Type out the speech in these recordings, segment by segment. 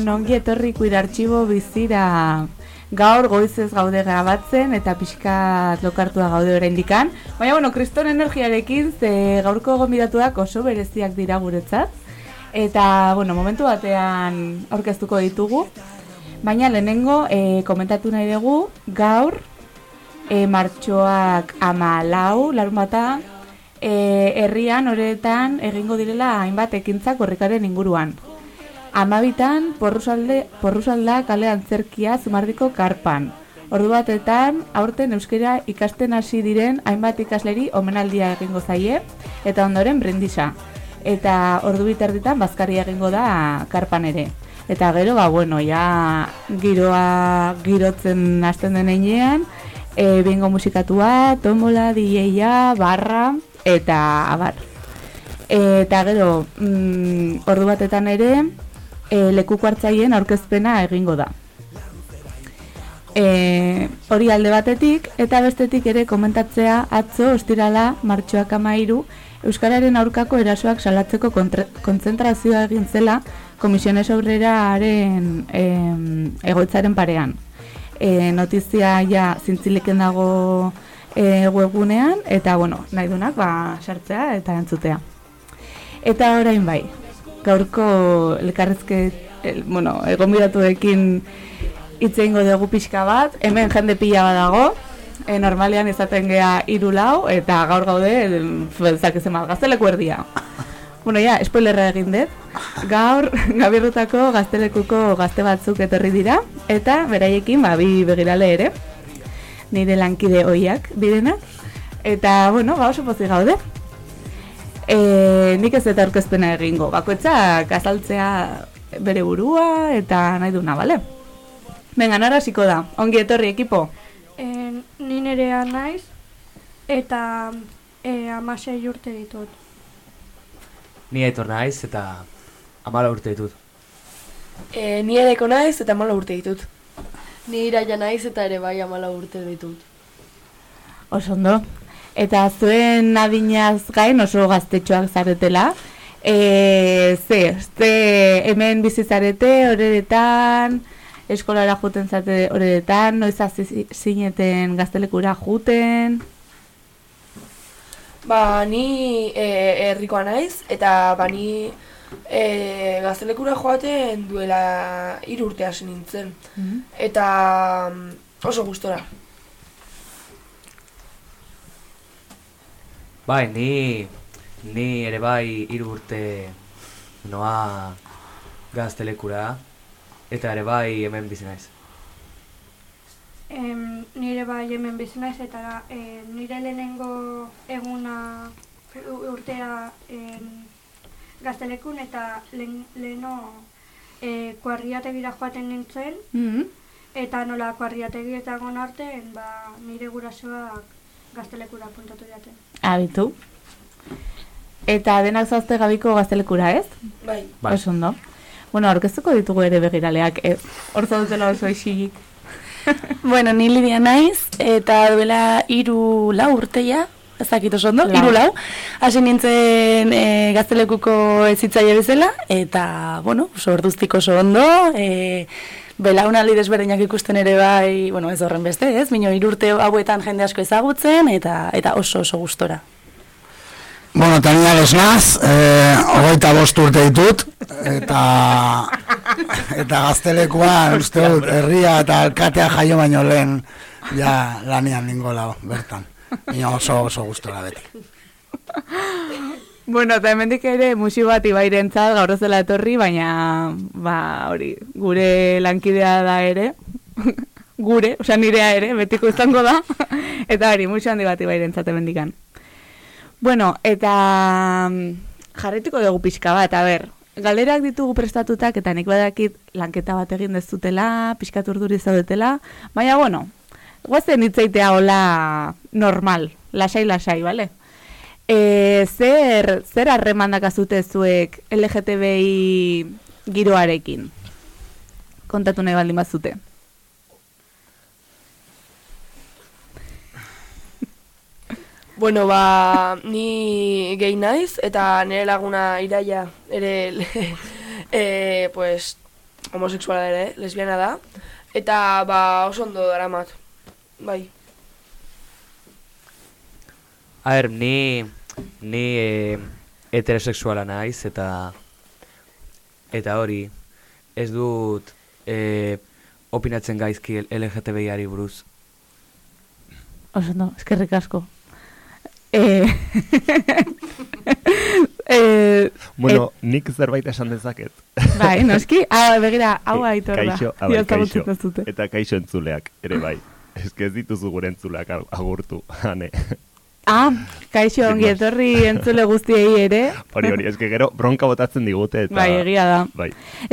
Egun on, ongi etorri kuidartxibo bizira gaur goizez gaude grabatzen eta pixkat lokartua gaude oraindikan. Baina, bueno, kriston energiarekin ze gaurko gombidatuak oso bereziak dira guretzat. Eta, bueno, momentu batean aurkeztuko ditugu. Baina lehenengo e, komentatu nahi dugu gaur e, martxoak ama lau, larun bata, e, herrian horretan egingo direla hainbat ekintzak horrekaren inguruan. Amabitan, porrusalde, porrusalda kale antzerkia zumardiko karpan. Ordu batetan, aurten euskera ikasten hasi diren hainbat ikasleri omenaldia egingo zaie, eta ondoren brindisa. Eta ordu bitarditan, bazkari egingo da karpan ere. Eta gero, ba, bueno, ja giroa girotzen hasten den einean, e, bingo musikatua, tombola, DJ-a, barra, eta abar. Eta gero, mm, ordu batetan ere, e, lekuko hartzaien aurkezpena egingo da. E, hori alde batetik, eta bestetik ere komentatzea atzo ostirala martxoak amairu Euskararen aurkako erasoak salatzeko kontzentrazioa egin zela Komisiones Obreraren e, egoitzaren parean. E, notizia ja zintzileken dago e, webunean, eta bueno, nahi dunak ba, sartzea eta entzutea. Eta orain bai, gaurko elkarrezke, el, bueno, egon biratuekin itzeingo dugu pixka bat, hemen jende pila bat dago, e, normalean izaten gea iru lau, eta gaur gaude, zak ezen mal, gazteleku erdia. Bueno, ja, spoilerra egin dut. Gaur, gabirrutako gaztelekuko gazte batzuk etorri dira, eta beraiekin, ba, bi begirale ere, nire lankide hoiak direna. Eta, bueno, ba, oso pozik gaude e, nik ez eta orkezpena egingo. Bakoitzak azaltzea bere burua eta nahi duna, bale? Venga, nara da. Ongi etorri ekipo? E, ni nerea naiz eta e, amasei urte ditut. Ni etor naiz eta amala urte ditut. E, ni edeko naiz eta amala urte ditut. Ni iraia naiz eta ere bai amala urte ditut. Osondo, eta zuen adinaz gain oso gaztetxoak zaretela. E, ze, ze hemen bizizarete horretan, eskolara juten zate horretan, noiz zineten gaztelekura juten? Ba, ni e, errikoa naiz, eta ba, ni e, gaztelekura joaten duela hiru urte hasi nintzen. Mhm. Eta mm, oso gustora. Bai, ni, ni ere bai hiru urte noa gaztelekura eta ere bai hemen bizi naiz. Em, nire bai hemen bizi naiz eta e, nire lehenengo eguna urtea em, gaztelekun eta leheno e, kuarriategira joaten nintzen mm eta nola kuarriategira artean ba, nire gurasoak gaztelekura puntatu jaten. Abitu. Eta denak zazte gabiko gaztelekura, ez? Bai. bai. Oso ondo. Bueno, aurkeztuko ditugu ere begiraleak, ez? Hortza dutela oso esilik. bueno, ni Lidia naiz, eta duela iru lau urteia, ezakit oso ondo, iru lau. Hasi nintzen e, gaztelekuko ezitzaile bezala, eta, bueno, oso orduztik oso ondo, e, belaunaldi desberdinak ikusten ere bai, bueno, ez horren beste, ez? Mino irurte hauetan jende asko ezagutzen eta eta oso oso gustora. Bueno, tania naz, eh, bost urte ditut, eta, eta gaztelekuan, uste dut, herria eta alkatea jaio baino lehen, ja, lanian ningo lau, bertan. Mino oso oso gustora beti. Bueno, eta hemendik ere musi bat ibairentzat gaur zela etorri, baina ba, hori, gure lankidea da ere, gure, osea nirea ere, betiko izango da, eta hori, musi handi bat ibairentzat hemendikan. Bueno, eta mm, jarretiko dugu pixka bat, a ber, galerak ditugu prestatutak, eta nik badakit lanketa bat egin dezutela, pixka urduri zaudetela, baina, bueno, guazen hitzaitea hola normal, lasai-lasai, bale? E, zer, zer harremandak azute zuek LGTBI giroarekin? Kontatu nahi baldin bazute. Bueno, ba, ni gehi naiz, eta nire laguna iraia ere e, pues, homosexuala ere, lesbiana da, eta ba oso ondo daramat, bai. A ber, ni, ni e, heterosexuala naiz, eta eta hori, ez dut e, opinatzen gaizki LGTBI-ari buruz. Oso no, eskerrik asko. Eh, eh, Bueno, nik zerbait esan dezaket. bai, noski, ah, begira, hau aitor da. Kaixo, a ber, Ja, kaixo. Eta kaixo entzuleak, ere bai. Ez dituzu gure entzuleak ag- agurtu, hane. Ah, kaixo ongi más. etorri entzule guztiei ere. Hori hori, que gero bronka botatzen digute eta... Bai, egia da. Bai,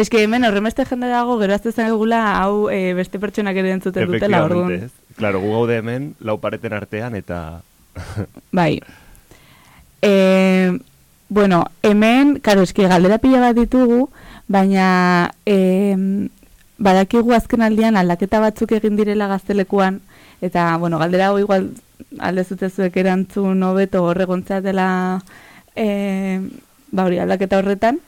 que hemen horremeste jende dago, gero azte zen egula, hau eh, beste pertsonak ere entzuten dutela, orduan. Claro, gu gaude hemen, lau pareten artean eta... Bai. E, bueno, hemen, karo, eski galdera pila bat ditugu, baina e, badakigu azken aldian aldaketa batzuk egin direla gaztelekuan, eta, bueno, galdera hau igual alde zutezuek erantzun hobeto horregontza dela e, ba hori aldaketa horretan.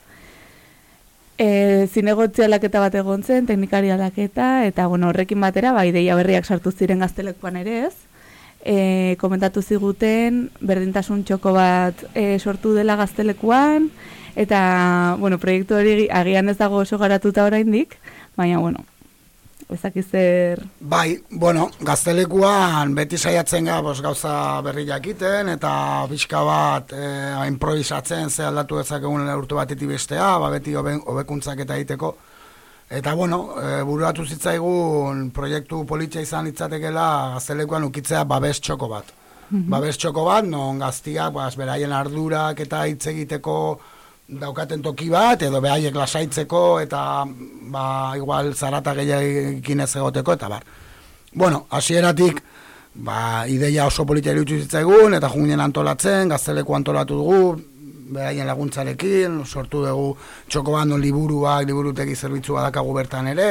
E, zinegotzi aldaketa bat egon zen, teknikari aldaketa, eta bueno, horrekin batera, ba, ideia berriak sartu ziren gaztelekuan ere ez. E, komentatu ziguten, berdintasun txoko bat e, sortu dela gaztelekuan, eta, bueno, proiektu hori agian ez dago oso garatuta oraindik, baina, bueno, ezakiz zer... Bai, bueno, gaztelekuan beti saiatzen ga bos, gauza berri jakiten eta pixka bat eh, improvisatzen ze aldatu dezakegun urte batetik bestea, ba, beti hobe- hobekuntzak eta egiteko. Eta bueno, e, buruatu zitzaigun proiektu politxa izan litzatekela gaztelekuan ukitzea babes txoko bat. Babes txoko bat, non gaztiak, bas, beraien ardurak eta hitz egiteko daukaten toki bat, edo behaiek lasaitzeko, eta ba, igual zarata gehiagin ez egoteko, eta bar. Bueno, hasieratik ba, ideia oso politia iruditu zitzaigun, eta junginen antolatzen, gazteleku antolatu dugu, beraien laguntzarekin, sortu dugu txoko bat non liburuak, liburutegi zerbitzu badakagu bertan ere,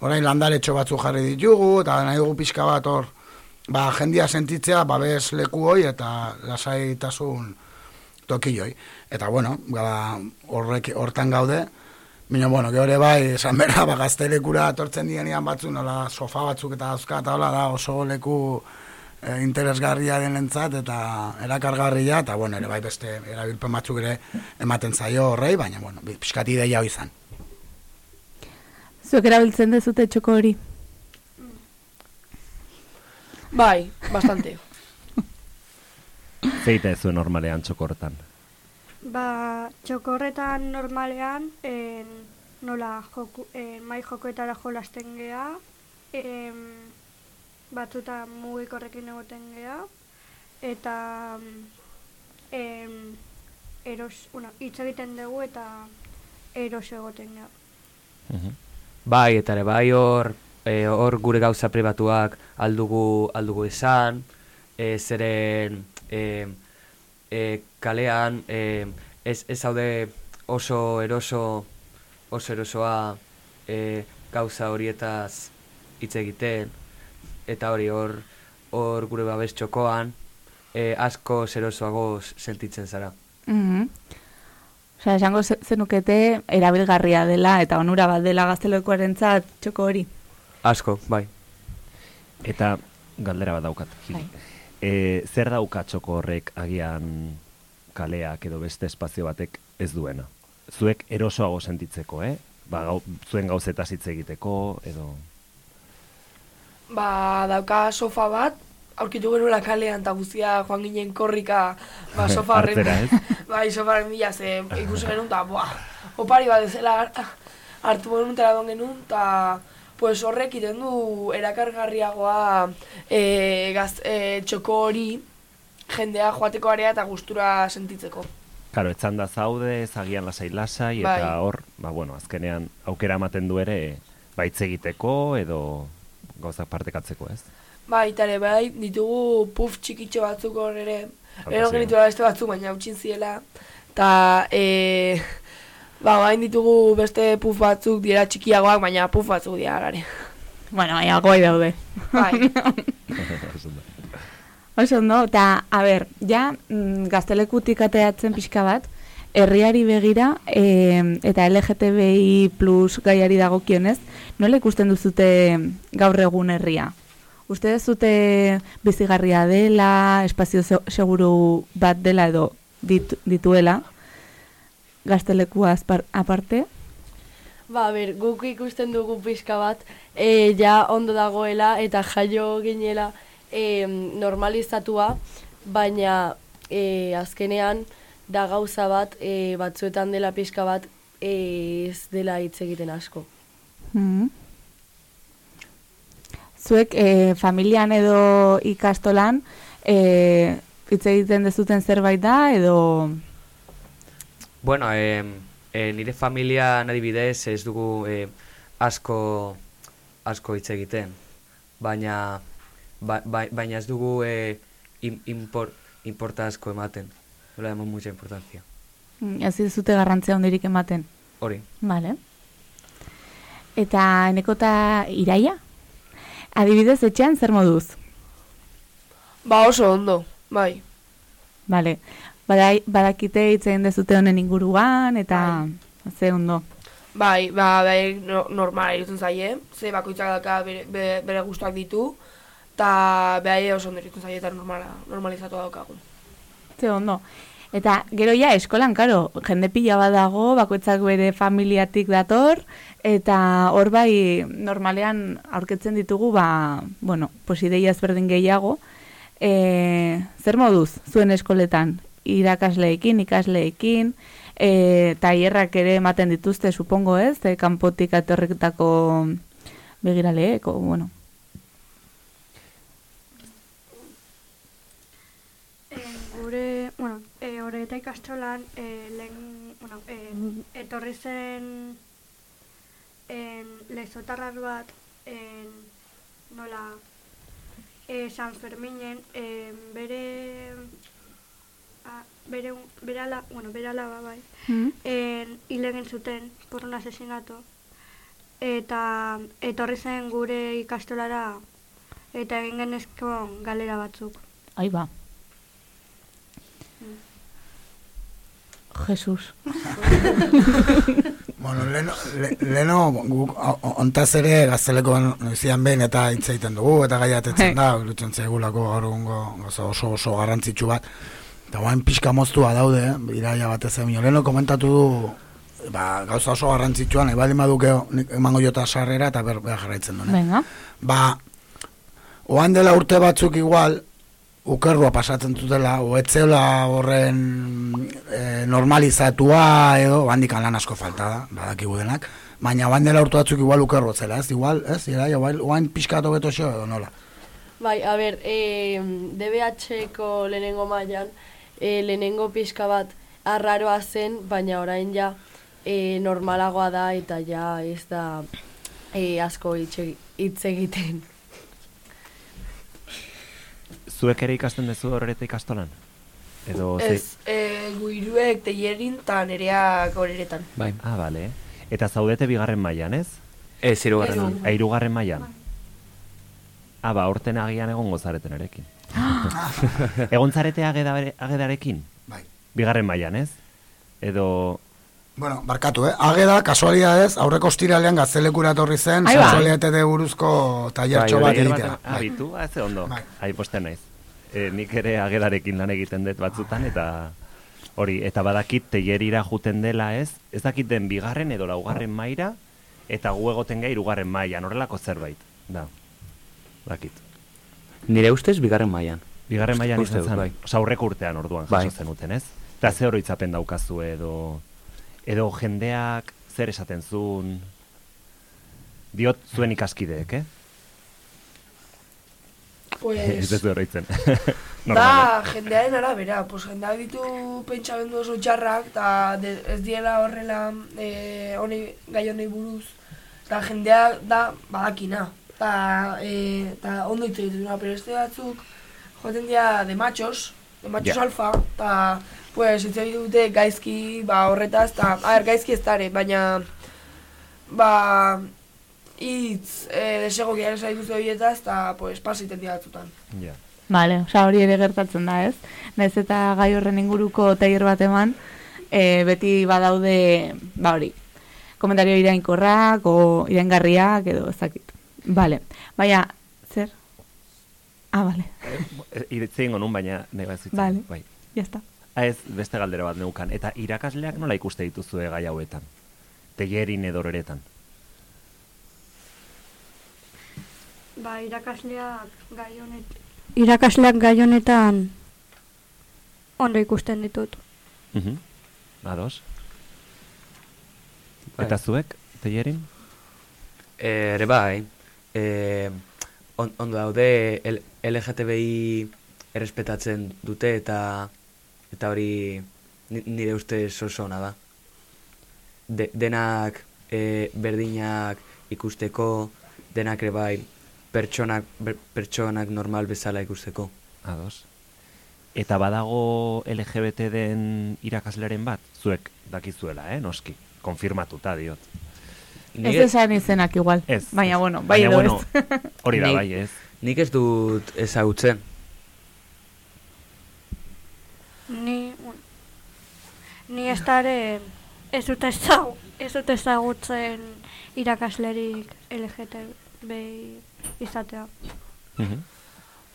orain landaretxo batzuk jarri ditugu, eta nahi dugu pixka bat hor, ba, jendia sentitzea, babes leku hoi, eta lasaitasun tokioi. Eta bueno, ba, horrek hortan gaude, Baina, bueno, gero ere bai, esan berra, ba, gaztelekura etortzen dienean batzu, nola sofa batzuk eta dauzka, eta hola da oso leku e, interesgarria denentzat eta erakargarria, eta bueno, ere bai beste erabilpen batzuk ere ematen zaio horrei, baina, bueno, bi- pixkat ideia hau izan. Zuek erabiltzen dezute txoko hori? Bai, bastante. Zeita ez zuen normalean txokortan. Ba, txokorretan normalean, en, nola joku, en, mai jokoetara jolasten gea, en, batzuta mugikorrekin egoten gea, eta en, eros, una, hitz egiten dugu eta eroso egoten gea. Bai, eta ere bai hor, e, hor gure gauza pribatuak aldugu, aldugu esan, e, zeren e, e, kalean e, ez, ez zaude oso eroso, oso erosoa e, gauza horietaz hitz egiten, eta hori hor, hor gure babes txokoan, e, asko zerosoago sentitzen zara. Mhm. Osea, esango ze- zenukete erabilgarria dela eta onura bat dela gaztelekoarentzat txoko hori. Asko, bai. Eta galdera bat daukat. Bai. E, zer dauka txoko horrek agian kaleak edo beste espazio batek ez duena? Zuek erosoago sentitzeko, eh? Ba, gau, zuen gauzetaz hitz egiteko, edo... Ba, dauka sofa bat, aurkitu genuela kalean eta guztia joan ginen korrika, ba, sofa horren, bai, sofa horren bila, ze ikusi genuen, eta, buah, opari bat ezela hartu genuen eta genuen, eta, pues horrek iten du erakargarriagoa e, gaz, e, txoko hori jendea joateko area eta gustura sentitzeko. Karo, etzan da zaude, zagian lasai lasai, eta Bai. hor, ba, bueno, azkenean aukera ematen du ere, baitz egiteko, edo gauzak partekatzeko, ez? Eta ere, bai, ditugu puf txikitxo batzuk hor ere, Ero genitu beste batzuk, baina utxin ziela. Eta, e, ba, bain ditugu beste puf batzuk dira txikiagoak, baina puf batzuk dira gare. Bueno, baina goi daude. Bai, Oso ondo, eta, a ber, ja, mm, gaztelekutik ateatzen pixka bat, herriari begira e, eta LGTBI plus gaiari dagokionez, nola ikusten duzute gaur egun herria? Uste duzute bizigarria dela, espazio se- seguru bat dela edo dit, dituela, gaztelekua azpar- aparte? Ba, ber, guk ikusten dugu pixka bat, e, ja ondo dagoela eta jaio ginela e, normalizatua, baina e, azkenean da gauza bat, e, batzuetan dela pixka bat, e, ez dela hitz egiten asko. Mhm. Zuek e, familian edo ikastolan e, hitz egiten dezuten zerbait da edo Bueno, eh, eh, nire familia adibidez ez dugu eh, asko asko hitz egiten, baina ba, ba, baina ez dugu eh, im, impor, importa asko ematen. No le damos mucha importancia. mm, ez dizute garrantzia hondirik ematen. Hori. Vale. Eta eneko eta iraia? Adibidez etxean zer moduz? Ba oso ondo, bai. Vale. Badai, badakite hitz egin dezute honen inguruan eta ze ondo. Bai, ba, bai, no, normal irutzen zaie, ze bakoitzak daka bere, bere, bere gustuak ditu, eta behai oso ondo irutzen zaie eta normala, normalizatu daukagu. Ze ondo. Eta gero ja eskolan, karo, jende pila bat dago, bakoitzak bere familiatik dator, eta hor bai normalean aurketzen ditugu, ba, bueno, pues ideia ezberdin gehiago. E, zer moduz, zuen eskoletan, irakasleekin, ikasleekin, e, taierrak ere ematen dituzte, supongo ez, e, kanpotik atorreketako begiraleeko, bueno. Eh, gure, bueno, e, ore eta ikastolan, e, lehen, bueno, e, etorri zen en, lezotarrar bat, en, nola, e, San Ferminen, e, bere, a, bere, bere ala, bueno, bere alaba bai, en, hil egin zuten, por un asesinato, eta etorri zen gure ikastolara, eta egin genezko galera batzuk. Ai ba. Jesus. Bueno, leno, le, leno guk ontaz ere gazteleko noizian behin eta hitz egiten dugu eta gaiatetzen da, irutzen zaigulako gaur oso oso garrantzitsu bat. Eta guain pixka moztua daude, eh? iraia batez egin. Leno komentatu du ba, gauza oso garrantzitsuan, nahi baldin baduke nik emango jota sarrera eta ber, behar jarraitzen duen. Venga. Ba, oan dela urte batzuk igual, ukerrua pasatzen zutela, o etzela horren e, normalizatua edo, bandikan lan asko falta da, badakigu denak, baina oan dela urte batzuk igual ukerro zela, ez? Igual, ez? Ira, igual, oan pixka beto xo edo nola. Bai, a ber, e, DBH-ko lehenengo mailan e, lehenengo pixka bat arraroa zen, baina orain ja e, normalagoa da eta ja ez da e, asko hitz egi- hitz egiten. Zuek ere ikasten duzu horreta ikastolan? Edo ze- Ez, e, guiruek teierin eta nereak horeretan. Bai. Ah, bale. Eta zaudete bigarren mailan, ez? Ez. Ah, hirugarren mailan. Ah, ba, urten agian egongo zareten erekin. Egon zarete agedare- agedarekin? Bai. Bigarren mailan, ez? Edo... Bueno, barkatu, eh? Ageda, kasualidadez, aurreko ostiralean gaztelekura etorri zen, ba. sexualitate buruzko tailertxo Bai, bat egitea. Ah, bitu, ah, ze ondo. Bai. Ai, posten naiz. E, nik ere agedarekin lan egiten dut batzutan, eta hori, eta badakit teierira juten dela ez, ez dakit den bigarren edo laugarren maira, eta gu egoten gai irugarren mailan horrelako zerbait. Da, dakit. Nire ustez bigarren mailan. Bigarren mailan izan zen, bai. oza, aurreko urtean orduan Bai. jaso zenuten, ez? Eta ze oroitzapen daukazu edo, edo jendeak zer esaten zuen, diot zuen ikaskideek, eh? Pues, ez du oroitzen. da, jendearen arabera, pues jendeak ditu pentsamendu oso txarrak, eta ez diela horrela e, honi, gai honi buruz, eta jendeak da badakina, eta e, ta ondo hitz egiten duna, pero este batzuk joaten dira de machos, de machos Ja. alfa, eta pues hitz egiten dute gaizki, ba horretaz, eta, a ber, gaizki ez dare, baina, ba, hitz e, desegokia esan dituzte horietaz, eta pues pasiten dira batzutan. Ja. Vale, osea hori ere gertatzen da, ez? Naiz eta gai horren inguruko tailer bat eman, e, beti badaude, ba hori, komentario irainkorrak, o iraingarriak, edo ezakit. Vale, baina, zer? Ah, vale, Iritzi ingo nun, baina nire zitzen. Vale. Bai. ya está. Ah, ez, beste galdera bat neukan. Eta irakasleak nola ikuste dituzue gai hauetan? Teierin edo horeretan. Ba, irakasleak gai honet... Irakasleak gai honetan ondo ikusten ditut. Mhm. Ados. Bai. Eta zuek, teierin? Eh, ere bai, eh, on, ondo daude L- LGTBI errespetatzen dute eta eta hori ni- nire uste oso ona da. De, denak eh, berdinak ikusteko, denak ere bai pertsonak, ber- pertsonak normal bezala ikusteko. Ados. Eta badago LGBT den irakasleren bat? Zuek dakizuela, eh, noski. Konfirmatuta diot. Ez esan izenak igual. Ez. Baina, bueno, bai Baina, edo bueno, ez. Hori da, bai, ez. Nik ez dut ezagutzen. Ni, ni ez dare, ez dut ezagu, ez dut ezagutzen irakaslerik LGTBI izatea. Mhm.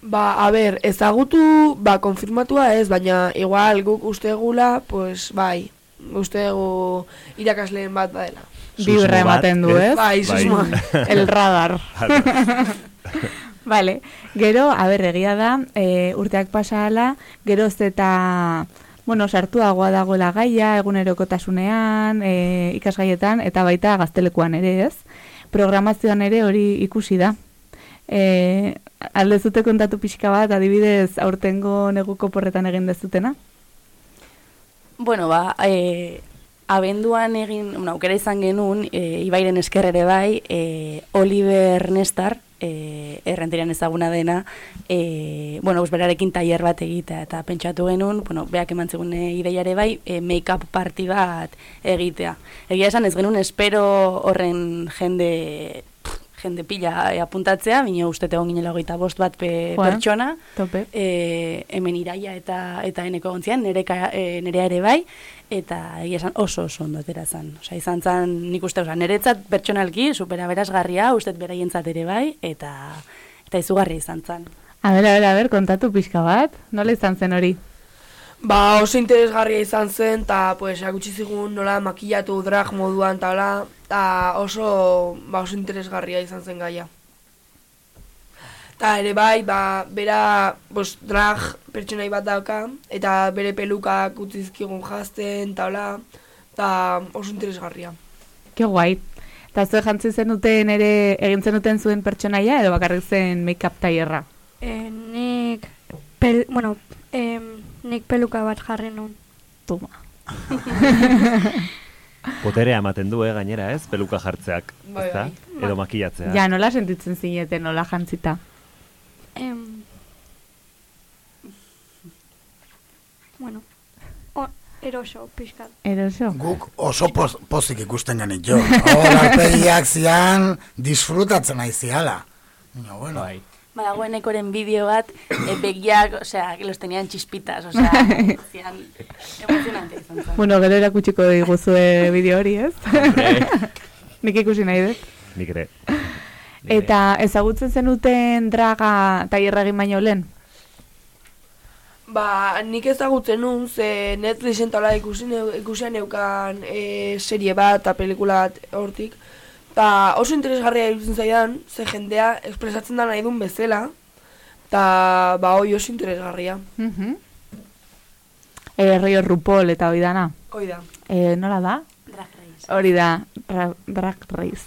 Ba, a ber, ezagutu, ba, konfirmatua ez, baina igual guk ustegula, pues, bai, ustegu irakasleen bat badela. Bibra ematen du, ez? ez? Bai, susmoa. El radar. Vale, gero, a ber, egia da, e, urteak pasala, geroz eta, bueno, sartuagoa dagoela gaia, egunerokotasunean, e, ikasgaietan, eta baita gaztelekuan ere, ez? Programazioan ere hori ikusi da. E, alde zute kontatu pixka bat, adibidez, aurtengo neguko porretan egin dezutena? Bueno, ba, e, abenduan egin, bueno, aukera izan genuen, e, Ibairen esker ere bai, e, Oliver Nestar, e, errenterian ezaguna dena, e, bueno, berarekin tailer bat egitea, eta pentsatu genuen, bueno, beak eman zegoen ideia ere bai, e, make-up party bat egitea. Egia esan ez genuen espero horren jende jende pila e, apuntatzea, bine uste egon ginela hogeita bost bat pe, Joa. pertsona, Tope. e, hemen iraia eta eta eneko gontzian, nereka, e, nerea ere bai, eta egia esan oso oso ondo atera zan. Osea, izan zan, nik uste, osea, neretzat pertsonalki, supera berazgarria, uste beraientzat ere bai, eta eta izugarria izan zan. A ber, a ber, a ber, kontatu pixka bat, nola izan zen hori? Ba, oso interesgarria izan zen, eta pues, akutsi zigun nola makillatu drag moduan, eta eta oso, ba, oso interesgarria izan zen gaia. Eta ere bai, ba, bera pues, drag pertsonai bat dauka, eta bere pelukak utzizkigun jazten, eta hola, eta oso interesgarria. Ke guai. Eta zuen jantzi zenuten ere egin zenuten zuen pertsonaia edo bakarrik zen make-up tailerra? E, nik, pel, bueno, em, nik peluka bat jarri nun. Toma. Poterea ematen du, eh, gainera, ez? Peluka jartzeak, Bai, ezta? bai. Edo makillatzea. Ja, nola sentitzen zineten, nola jantzita? Em, bueno, o, eroso, pixkat. Eroso? Guk oso poz, pozik ikusten genit jo. Hor, arpegiak zian, disfrutatzen nahi ziala. Baina, bueno, Bai. Badagoen ekoren bideo bat, e, begiak, osea, que los tenían chispitas, osea, zian, emozionante izan zen. Bueno, gero erakutsiko diguzue bideo hori, ez? Nik ikusi nahi dut. Nik ere. Eta ezagutzen zenuten draga tailerra egin baino lehen? Ba, nik ezagutzen nun, ze Netflixen tala ikusi, neu, ikusian neukan e, serie bat eta pelikula bat hortik. Ta oso interesgarria iruditzen zaidan, ze jendea espresatzen da nahi duen bezala. Ta, ba, hoi oso interesgarria. Mhm. E, Rio Rupol eta hori dana. Hoi da. E, nola da? Drag race. Hori da, ra, drag race.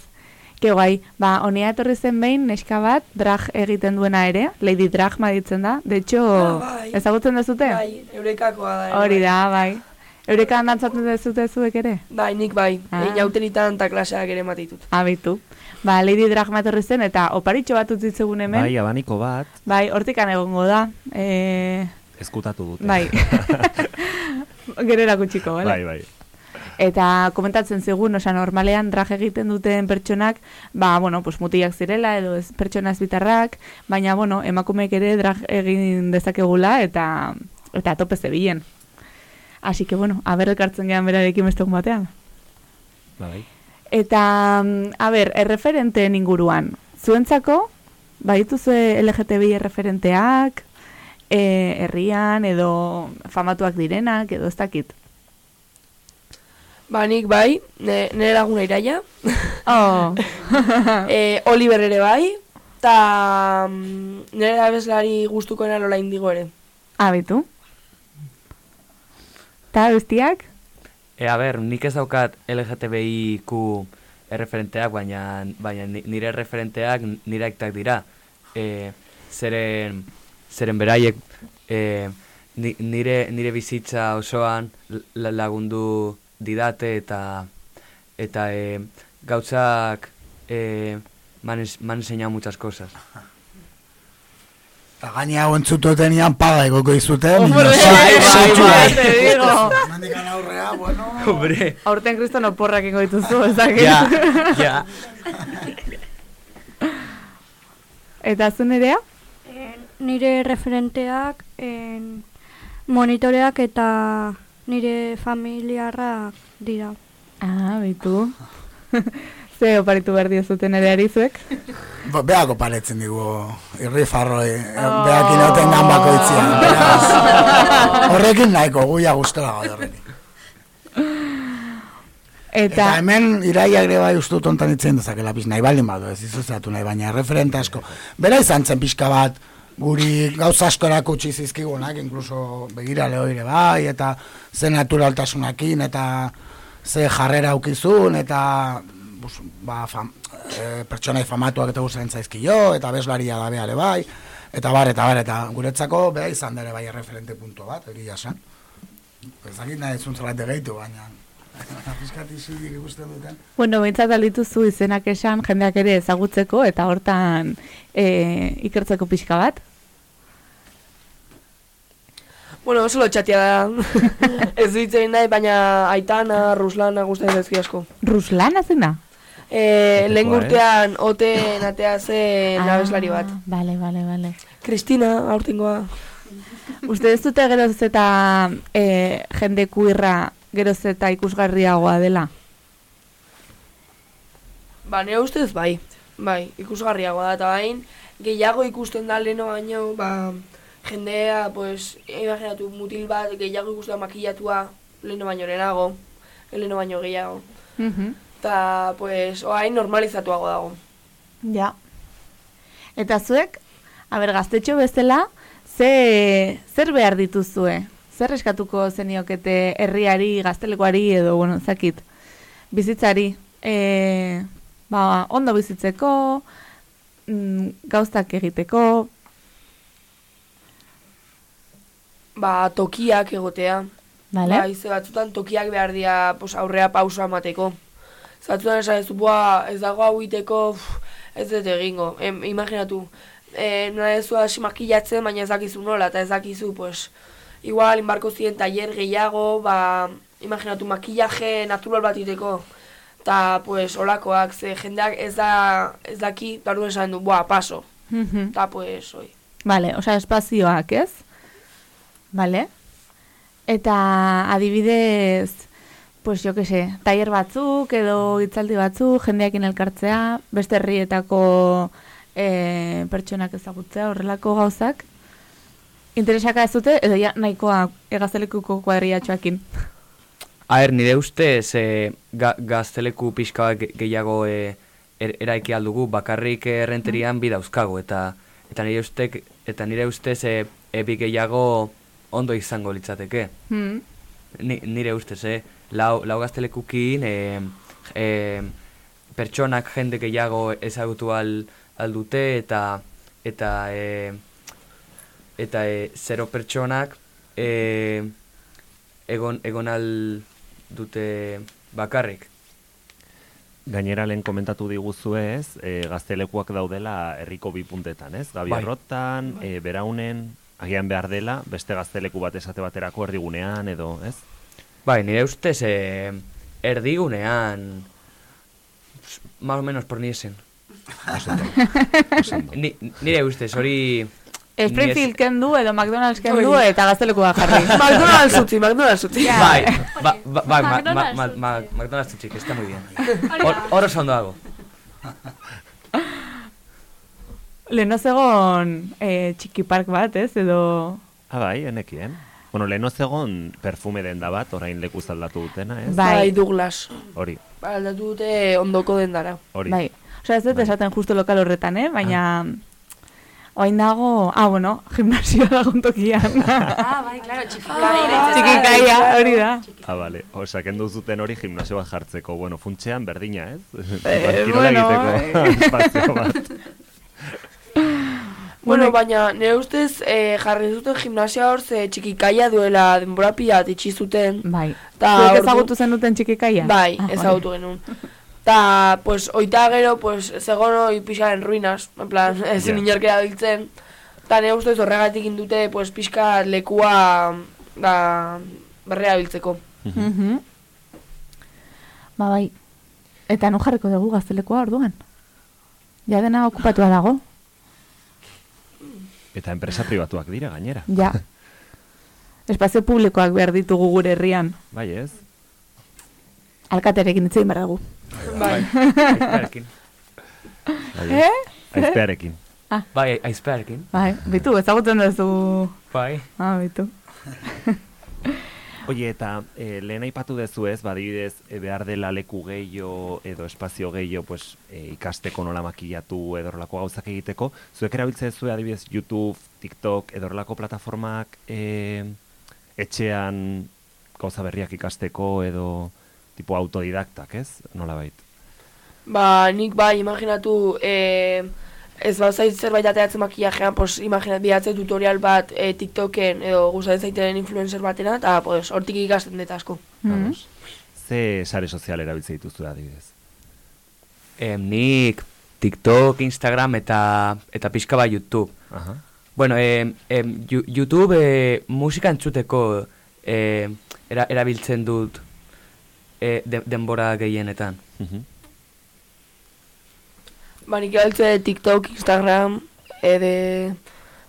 Ke guai, ba, honea etorri zen behin, neska bat, drag egiten duena ere, Lady Drag ditzen da. De hecho, Ah, bai. ezagutzen dezute? Bai, eurekakoa da. ere, Hori bai. da, bai. Eureka dantzatzen dezute zuek ere? Bai, nik bai. Ah. Ah. Inauteritan eta klaseak ere matitut. Abitu. Ba, Lady Drag etorri zen, eta oparitxo bat utzitzegun hemen. Bai, abaniko bat, Bai, hortikan egongo da. E, eskutatu dute. bai. Gero erakutsiko, bale? bai, bai. Eta komentatzen zigun, osea, normalean drag egiten duten pertsonak, ba, bueno, pues mutilak zirela edo ez pertsona ezbitarrak, baina, bueno, emakumeek ere drag egin dezakegula eta eta tope zebilen. Así que, bueno, aber elkartzen gehan berarekin beste egun batean. Bai. Eta, mm, a ber, erreferenteen inguruan, zuentzako, badituzue LGTBI erreferenteak, e, herrian, edo famatuak direnak, edo ez dakit. Ba, nik bai, ne, nire laguna iraia, Oh, e, Oliver ere bai, eta mm, nire abeslari gustukoena lola indigo ere. abitu. Ta guztiak? E, a ber, nik ez daukat LGTBIQ erreferenteak, baina, baina ni- nire erreferenteak nire aitak dira. E, zeren, zeren beraiek e, ni- nire, nire bizitza osoan la- lagundu didate eta eta e, gauzak e, man, ens- man muchas cosas. Eta gaina hau entzutu tenian paga egoko izute. Hombre, bai, bai, bai, te digo. Mendikan aurrea, bueno... Hombre, Aurten kriston oporrak ingo dituzu, ez dakit. ja, ja. Eta zu nerea? Eh, nire referenteak, en, monitoreak eta nire familiarrak dira. Ah, bitu. Ze oparitu behar diozuten ere zuek? Bo, Beako paretzen digu irri farroi, oh. beak inoten gan bakoitzian. beraz. Horrekin nahiko, guia gaude horrekin. Eta, Eta, hemen iraiak ere bai uste dut ontan itzen dezakela pix nahi baldin badu ez izuzeatu nahi, baina referente asko. Bera izan zen pixka bat, guri gauza asko erakutsi zizkigunak, inkluso begira lehoire bai, eta ze naturaltasunakin, eta ze jarrera aukizun, eta bus, ba, fam, e, pertsonai famatuak eta guztien zaizkio, eta beslaria da behar bai, eta bar, eta bar, eta guretzako beha izan dere bai referente punto bat, egia esan. Ezakit nahi zuntzelate gehitu, baina Fiskati zudik ikusten duten. bueno, bintzat aldituzu izenak esan jendeak ere ezagutzeko eta hortan e, ikertzeko pixka bat. Bueno, oso lotxatia da. ez ditzein nahi, baina Aitana, Ruslana guztain zaizki asko. Ruslana zena? E, lehen Otekoa, eh? urtean oten atea zen abeslari bat. Bale, bale, bale. Kristina, aurtengoa. Uste ez dute geroz eta e, jende kuirra geroz eta ikusgarriagoa dela? Ba, nire ustez bai. Bai, ikusgarriagoa da, eta bain, gehiago ikusten da leno baino, ba, jendea, pues, imaginatu mutil bat, gehiago ikusten da makillatua, leno baino lehenago, leno baino gehiago. Mhm. Eta, pues, oain normalizatuago dago. Ja. Eta zuek, aber gaztetxo bezala, ze, zer behar dituzue? Zer eskatuko zeniokete herriari, gaztelekoari edo, bueno, zakit, bizitzari? E, ba, ondo bizitzeko, mm, gauztak egiteko, Ba, tokiak egotea. Vale. Bai, ze batzutan tokiak behar dira pues, aurrea pausoa emateko. Zatzutan esan ez, boa, ez dago hau iteko, ez dut egingo. Em, imaginatu, e, nola ez hasi makillatzen, baina ez dakizu nola, eta ez dakizu, pues, igual, inbarko ziren taller gehiago, ba, imaginatu, makillaje natural bat iteko. Eta, pues, olakoak, ze jendeak ez da, ez daki, eta orduan esan du, boa, paso. Mhm. Eta, pues, oi. Vale, osea, espazioak, ez? Vale. Eta adibidez, pues jo que se, tailer batzuk edo hitzaldi batzuk, jendeakin elkartzea, beste herrietako e, pertsonak ezagutzea, horrelako gauzak. Interesaka ez dute, edo ja nahikoa egaztelekuko kuadriatxoakin. Aher, nire ustez e, ga, gazteleku pixka gehiago e, er, eraiki aldugu, bakarrik errenterian bi dauzkago, eta eta nire ustek, eta nire ustez e, e, gehiago ondo izango litzateke. Hmm. Ni, nire ustez, eh? Lau, lau gaztelekukin e, e, pertsonak jende gehiago ezagutu al, aldute eta eta e, eta e, zero pertsonak e, egon, egon al dute bakarrik. Gainera lehen komentatu diguzu ez, e, gaztelekuak daudela herriko bi puntetan, ez? Gabiarrotan, e, beraunen, agian behar dela, beste gazteleku bat esate baterako erdigunean edo, ez? Bai, nire ustez e, erdigunean más o menos por niesen. Ni, nire ustez, hori Springfield kendu edo McDonald's kendu eta gaztelekua jarri. McDonald's utzi, McDonald's utzi. Bai, ba, ba, bai, ma, McDonald's utzi. está muy bien. Hor, oso ondo dago. Lehen zegoen eh, txiki park bat, ez? Edo... Ah, bai, enekien. Bueno, lehen egon perfume denda bat, orain leku aldatu dutena, ez? Bai. Bai, Douglas. Hori, Ba, aldatu dute ondoko dendara. hori. Bai. Osea, ez dut Bai. esaten justo lokal horretan, eh? Baina... Oain dago... Ah, bueno, gimnasioa dago tokian. Ah, bai, claro, txikikaia. Txiki kaia, hori da. Ah, bale. Osa, kendu zuten hori gimnasio bat jartzeko. Bueno, funtxean berdina, ez? Eh, Kirola bueno, egiteko espazio bat. Bueno, baina nire ustez eh, jarri zuten gimnasia hor ze txikikaia duela denbora pila itxi zuten. Bai. Ta Zuek ezagutu zenuten txiki kaia? Bai, Ah, ezagutu genuen. Ta, pues, oita gero, pues, zegoen hoi pixka en ruinas, en plan, ezin Ja. inork erabiltzen. Ta nire ustez horregatik indute, pues, pixka lekua, ba, berrea biltzeko. Mhm. Ba, bai. Eta non jarriko dugu gaztelekoa orduan? Ja dena okupatua dago, Eta enpresa pribatuak dira, gainera. ja. Espazio publikoak behar ditugu gure herrian. Bai, ez? Alkaterekin ditzein behar dugu. Bai. Aizpearekin. Bai, Eh? Aizpearekin. Bai, aizpearekin. Bai, bitu, ezagutzen duzu... Bai. Ah, bitu. Oie, eta e, lehen aipatu dezu ez, badibidez, e, behar dela leku gehiago edo espazio gehiago pues, e, ikasteko nola makillatu edo horrelako gauzak egiteko. Zuek erabiltze duzu adibidez YouTube, TikTok edo horrelako plataformak e, etxean gauza berriak ikasteko edo tipo autodidaktak, ez? Nola bait. Ba, nik bai, imaginatu, e, ez bauzait zerbait ateratzen makillajean, pues, imaginat, bihatze tutorial bat e, TikToken edo gustatzen zaitenen influencer batena, eta pues, hortik ikasten dut asko. Mhm. Ze sare sozial erabiltze dituzu adibidez? Em, nik TikTok, Instagram eta eta pixka bat YouTube. Aha. Bueno, em, em, Yu- YouTube eh, musika entzuteko eh, era, erabiltzen dut eh, de, denbora gehienetan. Mhm. Ba, nik erabiltze TikTok, Instagram, ede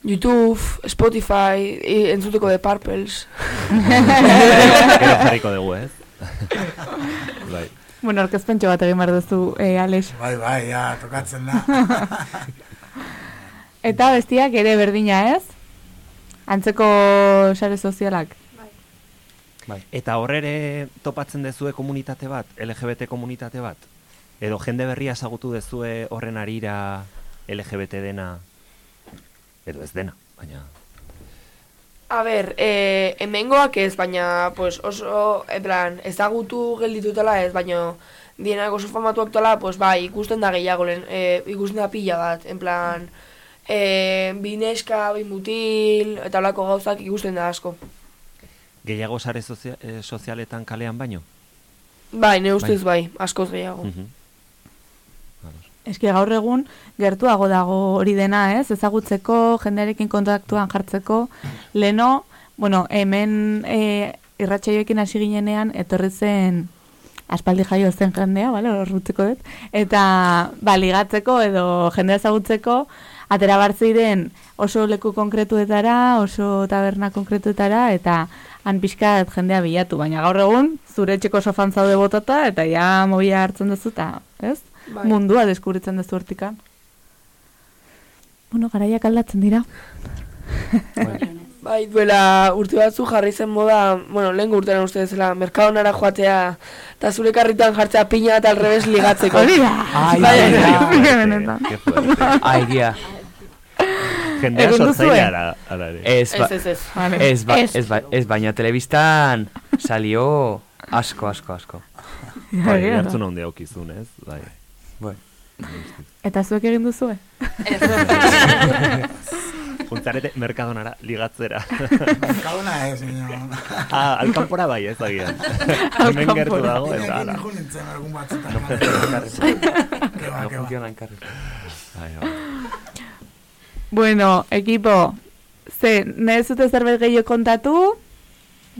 YouTube, Spotify, e, entzuteko de Purples. Gero jarriko dugu, ez? bai. Bueno, orkezpentxo bat egin behar duzu, eh, Alex. Bai, bai, ja, tokatzen da. Eta bestiak ere berdina ez? Antzeko sare sozialak. Eta hor ere topatzen dezue komunitate bat, LGBT komunitate bat? Edo jende berria esagutu dezue horren arira LGBT dena, edo ez dena, baina... A ber, e, hemengoak ez, baina pues, oso, en plan, ezagutu gelditutela ez, baina dienak oso famatu aktuala, pues bai, ikusten da gehiago lehen, e, ikusten da pila bat, en plan, e, bi neska, bi mutil, eta holako gauzak ikusten da asko. Gehiago sare sozia, eh, sozialetan kalean baino? Bai, ne ustez bai, askoz gehiago. Mhm. Eski gaur egun gertuago dago hori dena, ez? Ezagutzeko, jendearekin kontaktuan jartzeko, leno, bueno, hemen e, irratsaioekin hasi ginenean etorri zen aspaldi jaio zen jendea, bale, horrutzeko dut, eta ba, ligatzeko edo jendea ezagutzeko atera bar ziren oso leku konkretuetara, oso taberna konkretuetara, eta han pixkat jendea bilatu, baina gaur egun zure etxeko sofan zaude botata, eta ja mobila hartzen duzu, eta, ez? Bai. Mundua deskubritzen duzu hortikan. Bueno, garaiak aldatzen dira. Bai, duela urte batzu jarri zen moda, bueno, lehen urtean uste zela, merkadonara joatea, eta zure karritan jartzea pina eta alrebes ligatzeko. Hori da! Ai, Bai, ai, bai, ai. bai, benetan. Qué fuerte. Ai, gia. Jendea sortzailea ala ere. Ez, ba, Ez, ez. Vale. ez, ba, Ez. ba, ez, baina telebistan salio asko, asko, asko. Bai, Egia da. hartzun handia okizun, ez? Bai. Bai. Eta zuek egin duzue? Juntzarete merkadonara ligatzera. Kauna ez, niño. ah, alkanpora bai, ez agian. Hemen gertu dago, ez Ekin gara. nijo nintzen algun batzutan. No No en carril. Bai, bai. Bueno, ekipo, ze, nahi zute zerbait gehiago kontatu,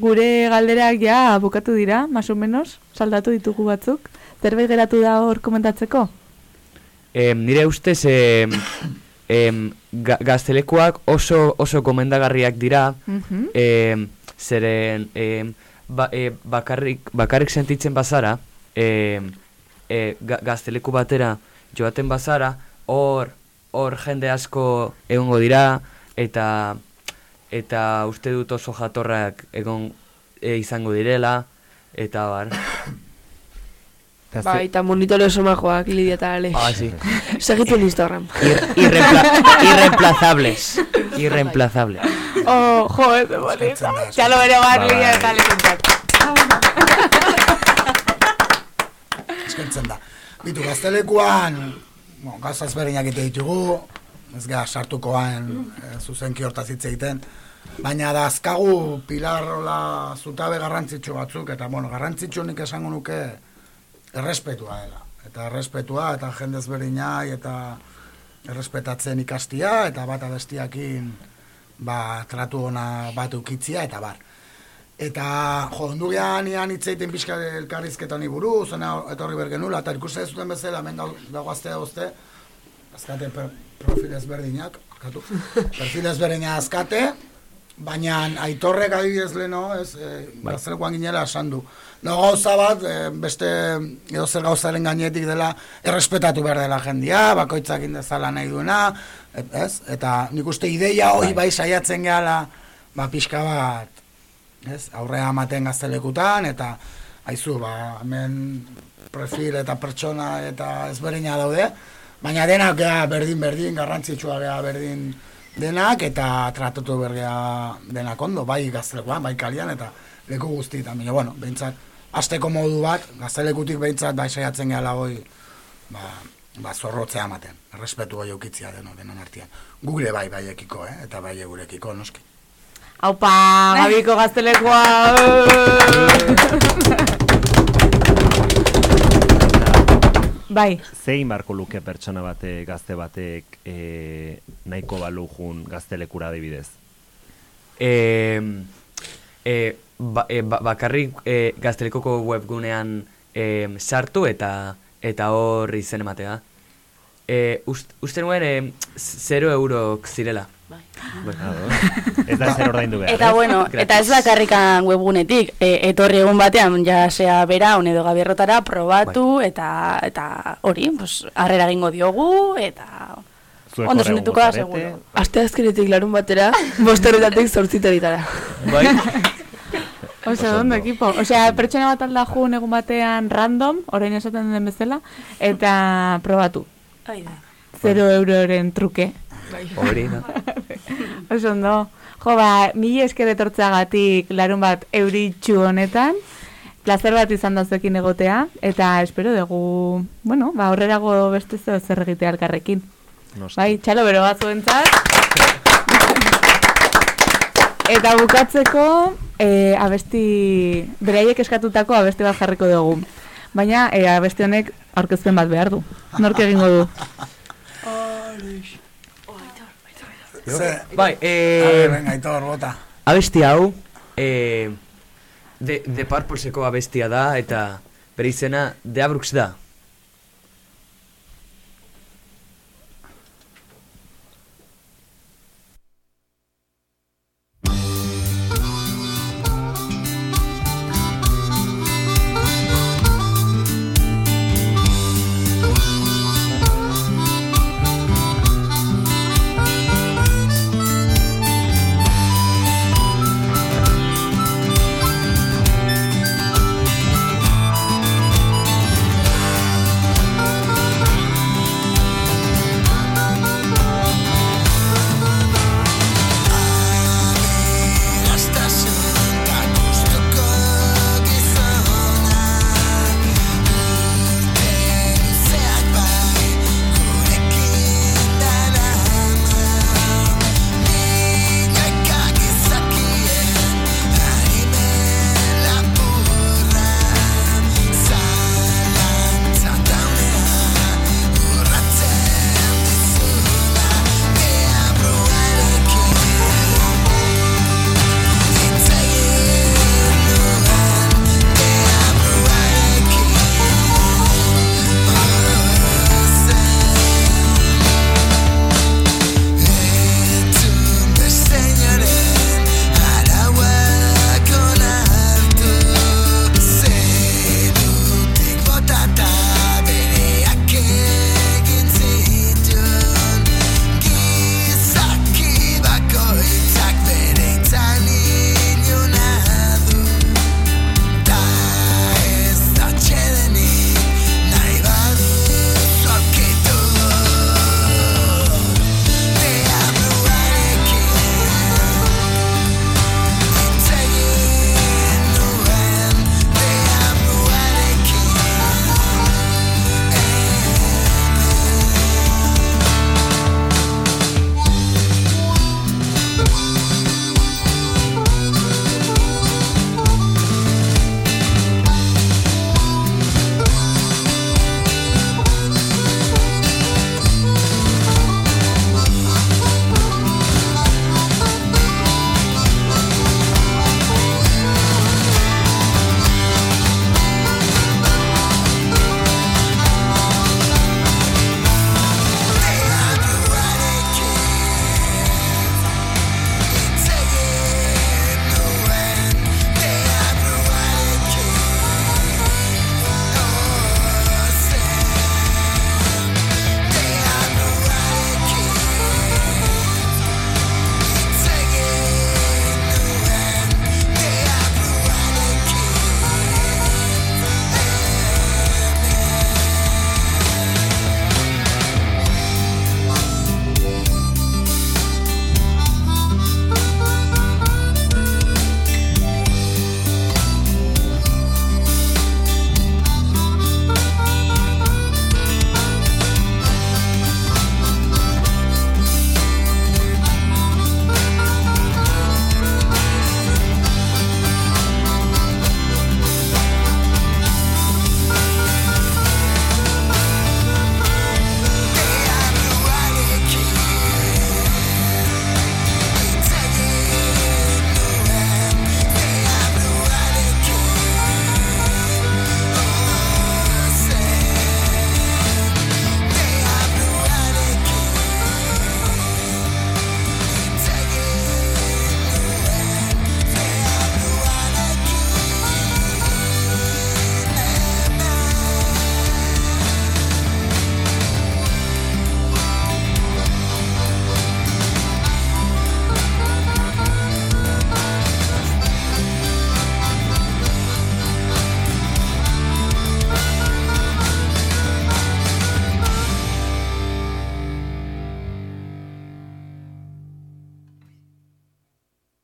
gure galderak ja bukatu dira, más o menos, saldatu ditugu batzuk. Zerbait geratu da hor komentatzeko? Eh, nire ustez, eh, em, ga, gaztelekuak oso, oso komendagarriak dira, Mhm. em, zeren em, ba, e, bakarrik, bakarrik sentitzen bazara, em, e, ga, gazteleku batera joaten bazara, hor hor jende asko egongo dira, eta eta uste dut oso jatorrak egon e, izango direla, eta bar. Eta ze- Bai, eta monitore oso majoak, Lidia eta Alex. Ah, sí. Segitu en Instagram. Ir, irreempla, irreemplazables. Irreemplazables. Oh, jo, ez de bonito. Txalo bere bat, Bai. Lidia eta lekuntzak. eskertzen da. Bitu, gaztelekuan, bueno, gauza ezberdinak ite ditugu, ez gara sartukoan e, zuzenki hortaz hitz egiten, baina da azkagu pilar hola zutabe garrantzitsu batzuk, eta bueno, garrantzitsu nik esango nuke errespetua dela. Eta errespetua, eta jende ezberdinai, eta errespetatzen ikastia, eta bata bestiakin ba, tratu ona bat ukitzia, eta bar. Eta, jo, ondugean ian hitzeiten pixka elkarrizketa honi buruz, zena etorri bergenula, eta ikuste zuten bezala, hemen gau- dago aztea uste, azkate per, profil ezberdinak, barkatu, perfil ezberdinak azkate, baina aitorrek adibidez leno, ez, e, Bai. ginela esan du. No gauza bat, e, beste edo zer gauzaren gainetik dela, errespetatu behar dela jendia, bakoitzak indezala nahi duena, et, ez? Eta nik uste ideia hori bai saiatzen gehala, ba pixka bat, ez? Aurrea ematen gaztelekutan, eta aizu, ba, hemen profil eta pertsona eta ezberdina daude, baina denak gea berdin-berdin, garrantzitsua gea berdin denak, eta tratatu bergea denak ondo, bai gaztelekuan, bai kalian, eta leku guztietan, baina, bueno, behintzat, asteko modu bat, gaztelekutik behintzat, bai saiatzen gehala hoi, ba, ba, zorrotzea ematen, errespetu hori eukitzia deno, denon artean. Gure bai baiekiko, eh? eta bai gurekiko, noski. Haupa, gabiko gaztelekoa. bai, Zein marko luke pertsona batek, gazte batek, e, nahiko balujun gaztelekura adibidez? E, e, ba, e, ba, bakarrik e, gaztelekoko webgunean e, sartu eta eta hor izen ematea. E, ust, uste nuen e, zero eurok zirela. Bai. Ez da zer ordaindu behar, Eta bueno, eta ez bakarrikan webgunetik, e, etorri egun batean, ja sea bera, hon edo gabierrotara, probatu, eta eta hori, pues, harrera egingo diogu, eta ondo sentituko da, seguro. Aste azkenetik larun batera, bosterretatik zortziteritara. Bai. Oso, ondo ekipo. Osea, pertsona bat alda jun egun batean random, orain esaten den bezala, eta probatu. Ai da. Zero euroren truke. Hori, da. Oso ondo. Jo, ba, mila esker etortzeagatik larun bat euritxu honetan. Plazer bat izan da egotea, eta espero dugu, bueno, ba, horrerago beste zer egitea elkarrekin. Noski. Bai, txalo bero bat zuentzat. Eta bukatzeko, e, abesti, beraiek eskatutako abesti bat jarriko dugu. Baina, e, abesti honek aurkezpen bat behar du. Nork egingo du. Bai, e, venga, Aitor, bota. abesti hau, e, de, de Purpleseko abestia da, eta bere izena The Abrux da.